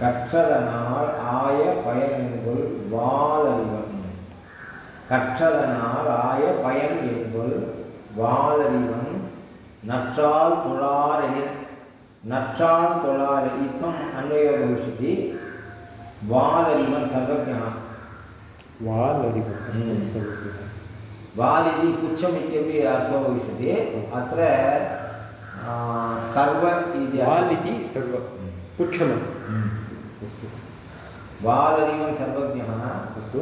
கற்றதனால் ஆய பயன் என்பொல் வாலறிவன் கற்றதனால் ஆய பயன் என்பொல் வாலறிவன் நற்றால் தொழாரெனின் நற்றால் தொழார் इत्थम् अन्वयो भविष्यति वालरिवन् सर्वज्ञः वालरिवन् अस्तु हम्म। सर्वज्ञः वाल् इति पुच्छम् इत्यपि अर्थो भविष्यति अत्र आ, सर्व इति वाल् इति सर्व पुच्छमम् हम्म। अस्तु। वालरिवन् सर्वज्ञः अस्तु।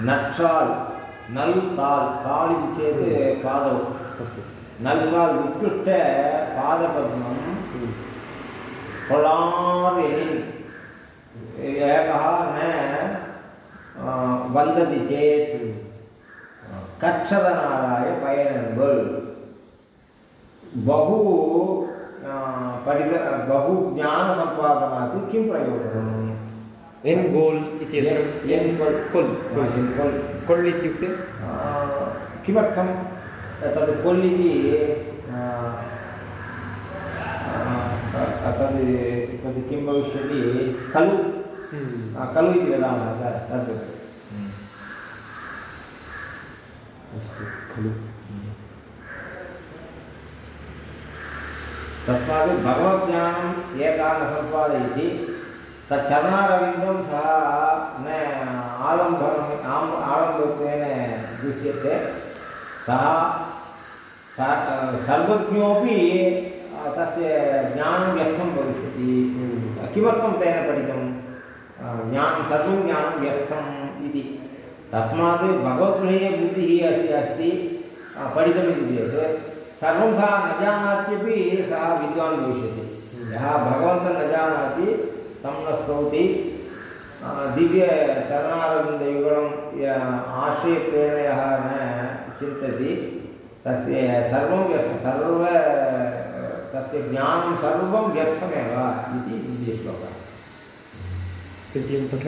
नक्षाल्, नल् ताल् ताल् इति चेत् पादौ। अस्तु। नल् ताल् उत्कृष्ट पादपद्मं हम्म। एकः न वन्दति चेत् कच्छदनाराय पयनन्बल् बहु पठित बहु ज्ञानसम्पादनात् किं प्रयोजनम्? एन् गोल् एन् कोल्. कोल् कोल् कोल् इत्युक्ते? किमर्थं तद् कोल् इति तद् तद् किं भविष्यति? खलु हम्म। खलु इति वदामः तद्। अस्तु खलु तस्मात् भगवज्ञानम् एकः न सम्पादयति तच्चरणारविन्दं सः न आलम्बनम् आम् आलम्बत्वेन दृश्यते। सः स- सर्वज्ञोपि तस्य ज्ञानं व्यर्थं भविष्यति। किमर्थं तेन पठितं? ज्ञानं सर्वं ज्ञानं व्यर्थम् इति। तस्मात् भगवद्विषये बुद्धिः अस्य अस्ति। पठितमिति चेत्। सर्वं सः न जानात्यपि सः विद्वान् भविष्यति। यः भगवन्तं न जानाति तं न स्तौति। दिव्यचरणारविन्दयुगलं य- आश्रयत्वेन यः न चिन्तति तस्य सर्वं व्यर्थं सर्व तस्य ज्ञानं सर्वं व्यर्थमेव इति द्वितीयश्लोकः तृतीयं पठ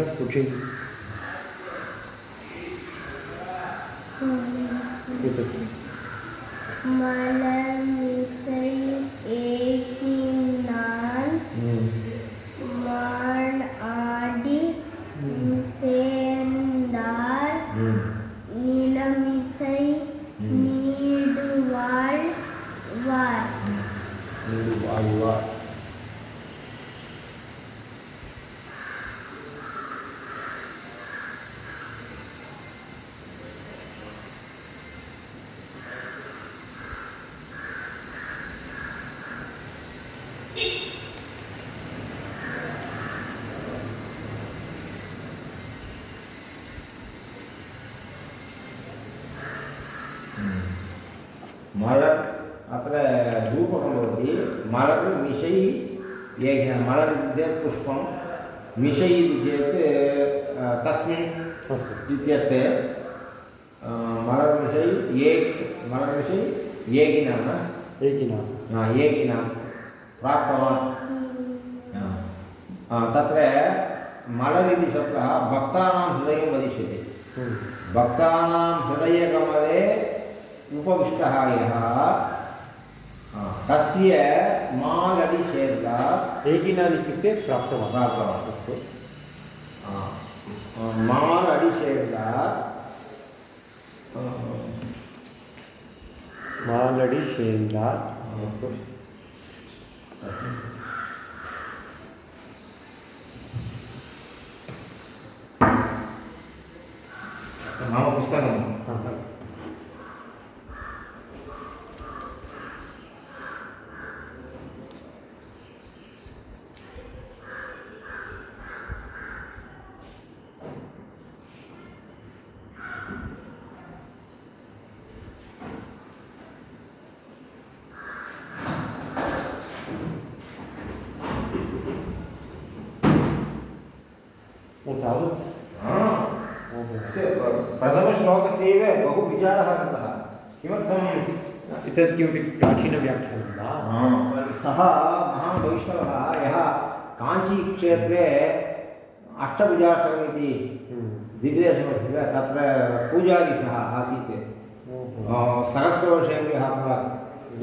மலமிசை ஏகினான் मलर् मिशै एकं मलर् इति चेत् पुष्पं मिशै इति चेत् तस्मिन् अस्तु इत्यर्थे मलर् मिशै एक मलर् मिशै एकिनां न? एकिना हा, एकिनां प्राप्तवान् हा. तत्र मलर् इति शब्दः भक्तानां हृदयं वदिष्यति हम्म। भक्तानां हृदयकमले उपविष्टः यः तस्य मालडि शेर्दा एकिनान् इत्युक्ते प्राप्तवान्। प्राप्तवान्। अस्तु। मालडि शेर्दा मालडि शेन्दा अस्तु मम पुस्तकं हा, हा। ओ तावत् आ, ओहो तस्य प्रथमश्लोकस्य एव बहु विचारः कृतः किमर्थं एतत् किमपि प्राचीनव्याख्यानं वा सः महान् वैष्णवः यः काञ्चीक्षेत्रे अष्टभुजाष्टकम् इति हम्म। दिव्यदेशमस्ति किल? तत्र पूजारी सः आसीत्। सहस्रवर्षेभ्यः प्राक्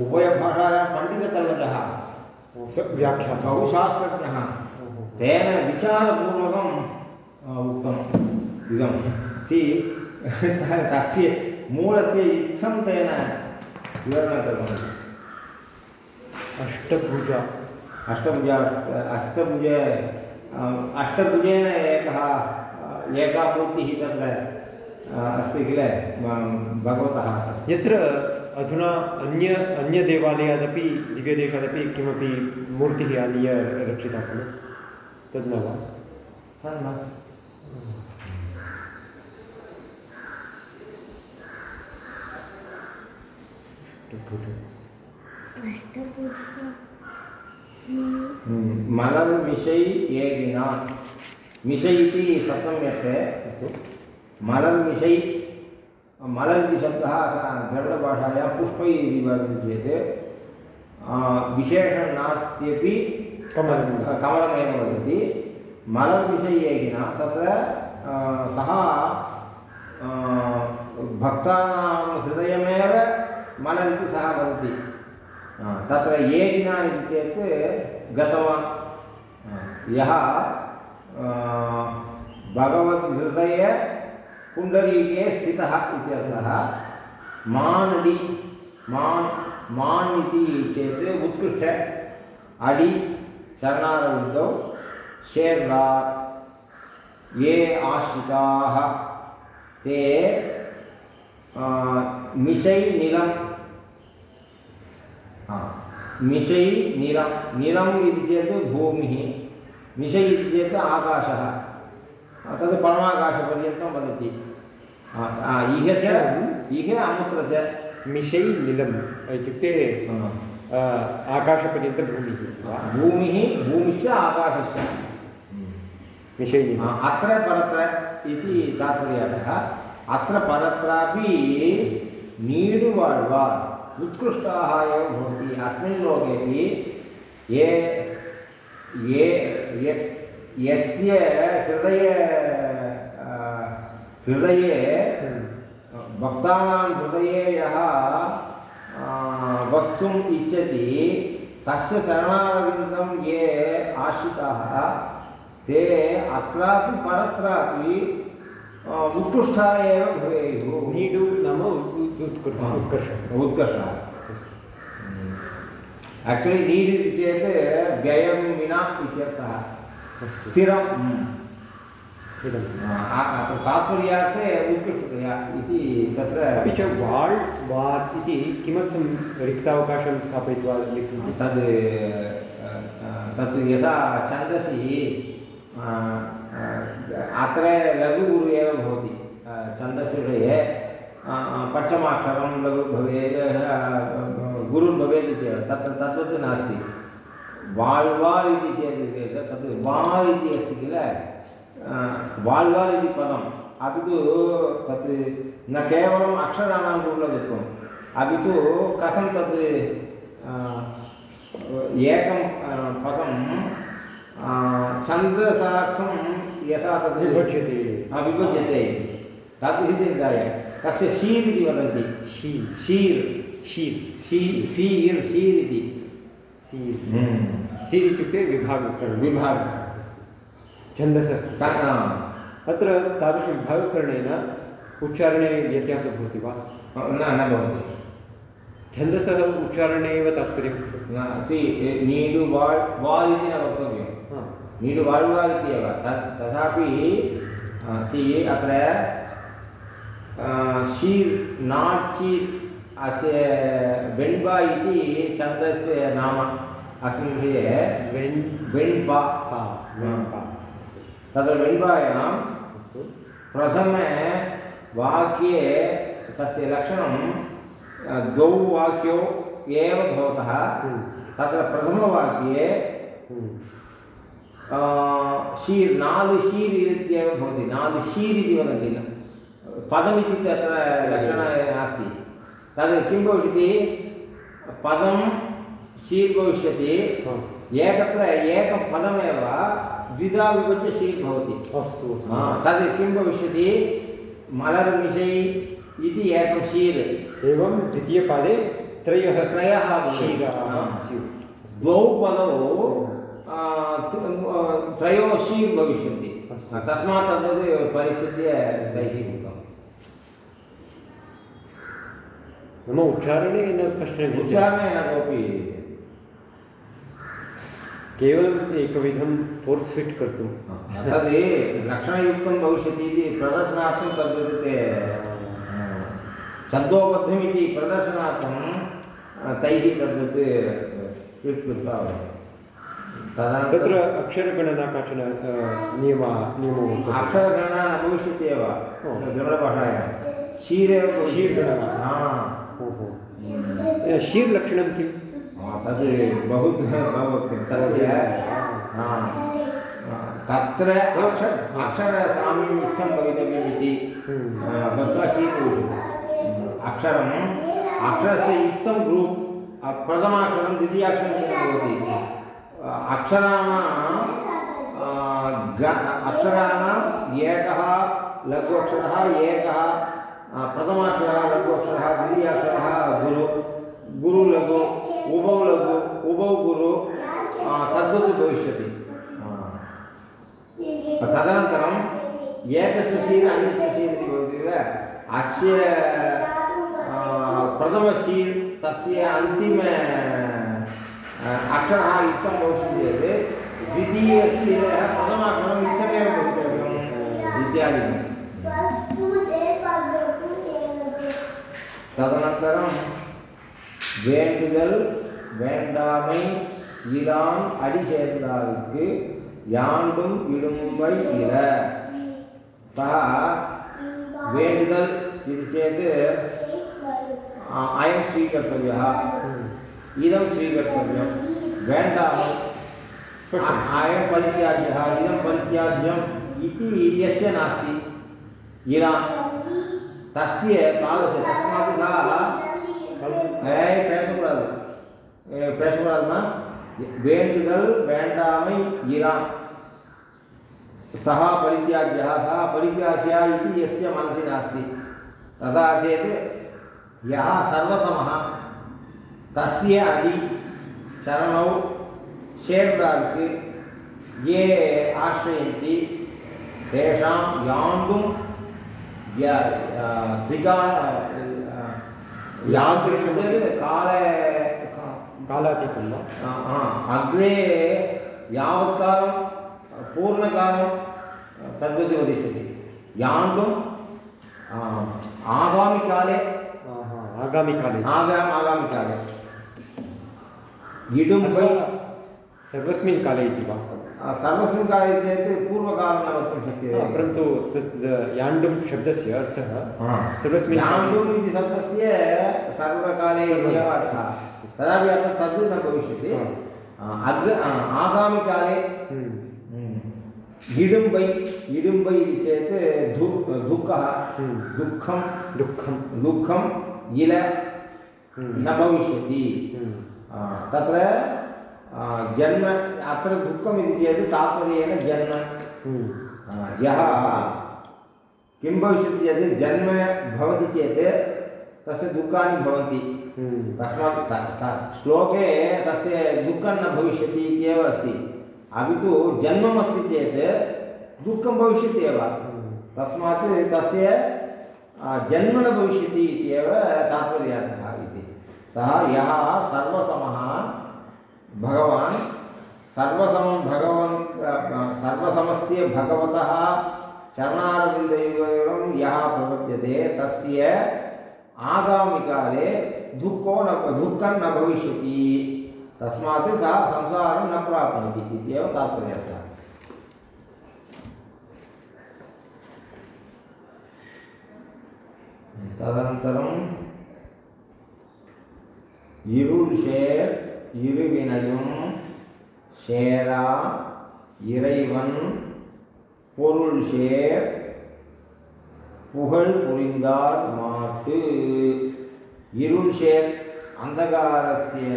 उभयभाषायां पण्डिततल्लजः स व्याख्याता। बहुशास्त्रज्ञः। तेन विचारपूर्वकम् उक्तम्। इदं सि तस्य मूलस्य इत्थं तेन विवरणं कृतम् अष्टभुजा। अष्टभुजा अष्टभुज अ, अष्टभुजेन एकः अ, एका मूर्तिः तत्र अ, अस्ति किल? भगवतः यत्र अधुना अन्य अन्यदेवालयादपि दिव्यदेशादपि किमपि मूर्तिः आनीय रक्षिता खलु? तद् न वा? तन्न मलर् मिशै एगिना मिशै इति सप्तम्यर्थे अस्तु मलर् मिशै मलर् इति शब्दः द्रविडभाषायां पुष्पै इति वदति चेत् आ, विशेषं नास्त्यपि कमलं कमलमेव वदति मलर् विषयेकिन तत्र सः भक्तानां हृदयमेव मलर् इति सः वदति तत्र येगिना इति चेत् गतवान् यः भगवद्हृदये पुण्डरीके स्थितः इत्यर्थः मानडि मान् मान् इति चेत् उत्कृष्ट अडि शरणारविन्दौ शेर्दार् ये आश्रिताः ते आ, मिशै निलं हा, मिशै निलं निलम् इति चेत् भूमिः मिशै इति चेत् आकाशः। तद् परमाकाशपर्यन्तं वदति। इह च इह अमुत्र च। मिशै निलम् इत्युक्ते आकाशपर्यन्तं भूमिः भूमिः भूमिश्च आकाशश्च। निलम्। अत्र परत्र इति तात्पर्यः अत्र परत्रापि नीडुवाழ்वार् उत्कृष्टाः एव भवन्ति। अस्मिन् लोकेपि ये ये यस्य हृदये हृदये, भक्तानां हृदये यः वस्तुम् इच्छति, तस्य चरणारविन्दं ये आश्रिताः, ते अत्रापि परत्रापि उत्कृष्टाः एव भवेयुः। नीडु नाम उत्- उत्कृ- हा. उत्कर्षः उत्कर्षः आक्चुलि नीड् इति चेत् व्ययं विना इत्यर्थः। स्थिरं तात्पर्यार्थे उत्कृष्टतया इति तत्र अपि च वार् इति किमर्थं रिक्तावकाशं स्थापयित्वा लिखन्ति तद् तत् यथा छन्दसि अत्र लघुगुरु एव भवति छन्दसविषये अ, पञ्चमाक्षरं लघु भवेत् अ, गुरुः भवेत् इत्येव तत्र तद्वत् नास्ति। वाल्वाल् इति चेत् तत् वा इति अस्ति किल? वाल्वाल् इति पदम्। अपि तु तत् न केवलम् अक्षराणां दुर्लभत्वम् अपि तु कथं तत् एकं पदं छन्दसार्थं यथा तद् विभज्यते। विभज्यते। तस्य शीर् इति वदन्ति। शी शीर्। शीर्। शी शीर् शीर् इति। सीर् सीर् इत्युक्ते विभागकरणं विभागः। छन्दसः। अत्र तादृशविभागकरणेन उच्चारणे व्यत्यासः भवति वा? न न भवति। छन्दसः उच्चारणे एव तात्पर्यं। खलु न सि नीडु वाल् इति न वक्तव्यं नीडु वाळ्वाल् इत्येव तत् तथापि सि अत्र शीर् नाट् शीर् अस्य वेण्बा इति छन्दस्य नाम। अस्मिन् विषये वेण् वेण्पा तत्र वेण्बायां अस्तु। प्रथमे वाक्ये तस्य लक्षणं द्वौ वाक्यौ एव भवतः। हम्म, तत्र प्रथमवाक्ये हम्म, शीर् नालु शीर् इत्येव भवति नालु शीर् इति वदन्ति पदमिति तत्र लक्षणं नास्ति तद् किं भविष्यति पदं शीर् भविष्यति. एकत्र एकं पदमेव द्विधा विभज्य शीर् भवति अस्तु तद् किं भविष्यति मलर् मिशै इति एकं शीर् एवं द्वितीयपादे त्रयः त्रयः। शीराः द्वौ पदौ आ, त्र- त्रयोशी भविष्यन्ति। तस्मात् तद्वत् परिचित्य तैः उक्तम् मम उच्चारणे न भेदः। उच्चारणे न कोऽपि केवलम् एकविधं फोर्स् फिट् कर्तुं तद् लक्षणयुक्तं भविष्यति इति प्रदर्शनार्थं तद्वत् ते शब्दोबद्धमिति प्रदर्शनार्थं तैः तद्वत् फिट् कृत्वा तत्र अक्षरगणना काचन नियमा नियमो अक्षरगणना न भविष्यति एव। द्रविडभाषायां शीरेव भविष्यति। शीर्गणना। ओहो शीर्लक्षणं किम् तद् बहु तस्य तत्र अक्षर अक्षरसाम्यम् इत्थं भवितव्यम् इति हम्म। गत्वा स्वीकुर्वन्ति अक्षरम् अक्षरस्य इत्थं ग्रूप् प्रथमाक्षरं द्वितीयाक्षरं भवति अक्षराणां ग अक्षराणाम् एकः लघु अक्षरः एकः வேண்டாமை இரான் அடி சேர்ந்தாருக்கு யாண்டும் இடும்பை இல சः வேண்டுதல் இது चेत् अ- अयं स्वीकर्तव्यः इदं स्वीकर्तव्यं वेण्डामै स्पष्टम्। अ- अयं परित्याज्यः इदं परित्याज्यम् इति यस्य नास्ति इरा तस्य तादृश तस्मात् सः ஏய் பேசக்கூடாது ஏ, பேசக்கூடாதுமா வேண்டுதல் வேண்டாமை இராம் सः परित्याज्यः सः परित्याज्यः इति यस्य मनसि नास्ति तथा चेत् यः सर्वसमः तस्य अडि चरणौ शेर्दार्क् ये आश्रयन्ति तेषां यान्तुं य त्रिका यादृशं चेत् काले कालातीतं वा आ, आ, अग्रे यावत्कालं पूर्णकालं तद्वत् वदिष्यति। यान्तुं आ, आगामिकाले आगामिकाले आगा आगामिकाले अथवा सर्वस्मिन् काले इति वा? सर्वस्मिन् काले चेत् पूर्वकालं न वक्तुं शक्यते। हा, परन्तु याण्डुं शब्दस्य अर्थः सर्वस्मिन्। यान्तुम् इति शब्दस्य सर्वकाले एव अर्थः। तदापि अत्र तद् न भविष्यति अग्र आगामिकाले इडुम्बै इडुम्बै इति चेत् धु दुःखः। दुःखं दुःखं दुःखम् इल न भविष्यति तत्र जन्म अत्र दुःखम् इति चेत् तात्पर्येण जन्म यः किं भविष्यति चेत् जन्म भवति चेत् तस्य दुःखानि भवन्ति तस्मात् त- श्लोके तस्य दुःखं न भविष्यति इत्येव अस्ति। अपि तु जन्ममस्ति चेत् दुःखं भविष्यति एव। तस्मात् तस्य जन्म न भविष्यति इत्येव तात्पर्यार्थः इति। सः यः सर्वसमः भगवान्, सर्वसमं भगवन् सर्वसमस्य भगवतः चरणारविन्दयुगं यः प्रपद्यते तस्य आगामिकाले दुःखो न दुःखं न भविष्यति तस्मात् सः संसारं न प्राप्नोति इत्येव तात्पर्यर्थः ததனந்தரம் இருள் சேர் இருவினையும் சேரா இறைவன் பொருள் சேர் புகழ் புரிந்தார் மாட்டு இருள் சேர் அந்தகாரஸ்ய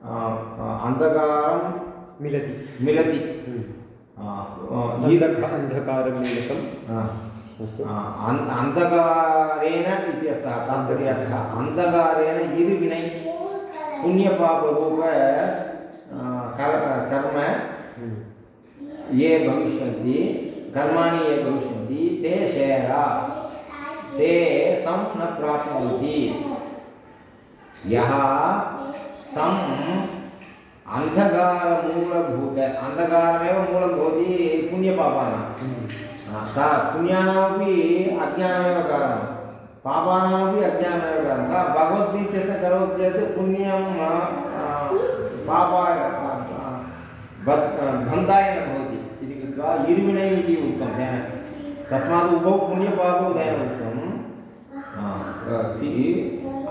ஆ, ஆ, அந்தகாரம் मिलति மிலதி हम्म, ஆ, ஆ, இரு- अन्धक अन्धकारमिलितं ஆ. अस्तु अन्- अन्धकारेण इति अर्थः तात्पर्यार्थः अन्धकारेण इरुविनै पुण्यपापरूप आ, कर्- कर्म ये भविष्यन्ति कर्माणि ये भविष्यन्ति ते शेरा ते तं न प्राप्नुवन्ति यः तम् अन्धकारमूलभूत अन्धकारमेव मूलं भवति पुण्यपापानां सा पुण्यानामपि अज्ञानमेव कारणं। पापानामपि अज्ञानमेव कारणं। सा भगवद्गीतस्य करोति चेत् पुण्यं पापाय बन्धाय न भवति इति कृत्वा इरुविनै इति उक्तं तेन तस्मात् उभौ पुण्यपापौ तेन उक्तं सि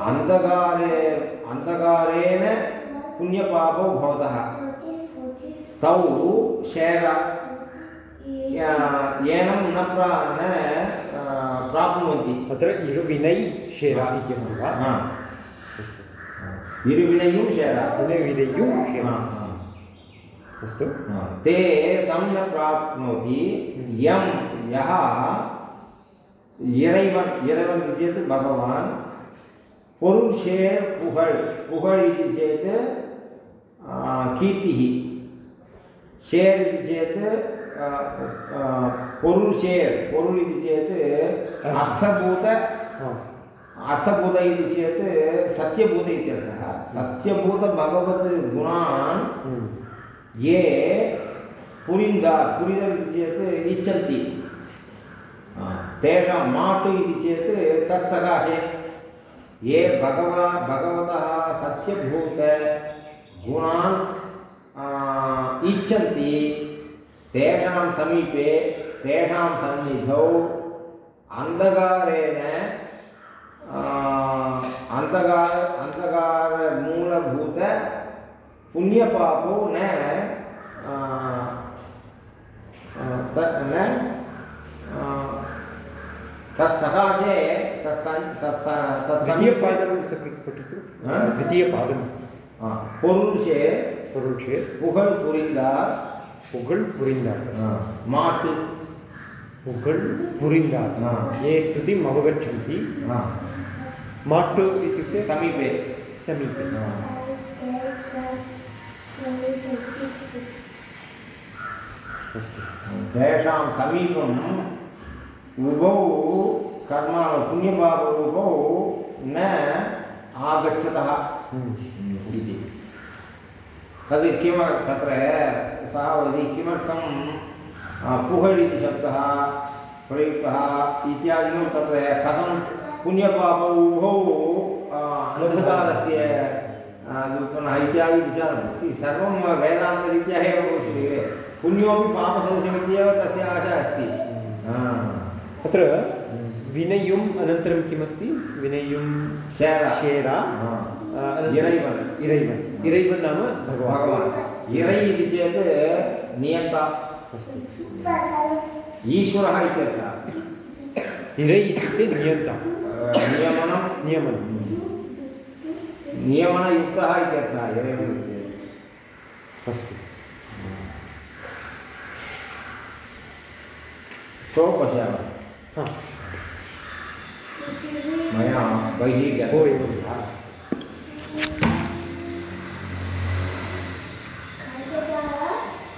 अन्धकारे अन्धकारेण पुण्यपापौ भवतः। तौ शेर येनं न प्रा न प्राप्नुवन्ति। अत्र इरुविनै शेरा इत्यस्ति वा? हा। इरुविनयुं शेर हा, शेरा अस्तु। ते तं न प्राप्नोति। यं यः இறைவன் இறைவன் इति चेत् भगवान् பொருள் ஷேர் புகழ் புகழ் इति चेत् कीर्तिः ஷேர் इति चेत् பொருள் ஷேர் பொருள் इति चेत् अर्थभूत हा अर्थभूत इति चेत् सत्यभूत इत्यर्थः सत्यभूतभगवत् गुणान् हम्म। ये पुरिन्दार् पुरिदर् इति चेत् इच्छन्ति आ, तेषां मातु इति चेत् तत्सकाशे ये भगवा भगवतः सत्यभूतगुणान् इच्छन्ति, तेषां समीपे, तेषां सन्निधौ अन्धकारेण अन्धकार अन्धकारमूलभूत पुण्यपापो न न आ, तत्सकाशे तत्सन् तत्स तत्समीपे द्वितीयपादं सकृत् पठतु हा? द्वितीयपादं आ, பொருள்ஷே பொருள் ஷேர் புகழ் புரிந்தார் புகழ் புரிந்தார் आ, மாட்டு पुगळ् पुरिन्दार् हा. ये स्तुतिम् अवगच्छन्ति आ, माट्टु इत्युक्ते समीपे समीपे आ, अस्तु तेषां समीपम् उभौ कर्म पुण्यपापरूपौ न आगच्छतः। इति तद् किम तत्र सः वदति किमर्थं पुहळ् इति शब्दः प्रयुक्तः इत्यादिकं तत्र कथं पुण्यपापौ अन्धकालस्य पुनः इत्यादि विचारं सि सर्वं वेदान्तरीत्या एव भविष्यति। पुण्योपि पापसदृशमित्येव तस्य आशा अस्ति। अत्र विनयुम् अनन्तरं किमस्ति? विनयुं शेर। इरैवन्। इरैवन्। नाम भगवान्। इरै इति चेत् नियन्ता। ईश्वरः इत्यर्थः। इरै इत्युक्ते नियन्ता। नियमनं। नियमनं। नियमनयुक्तः इत्यर्थः। इरैवन् अस्तु। सो पश्यामः हा। मया बहिः ओ गतं एवं